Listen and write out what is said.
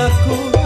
da cor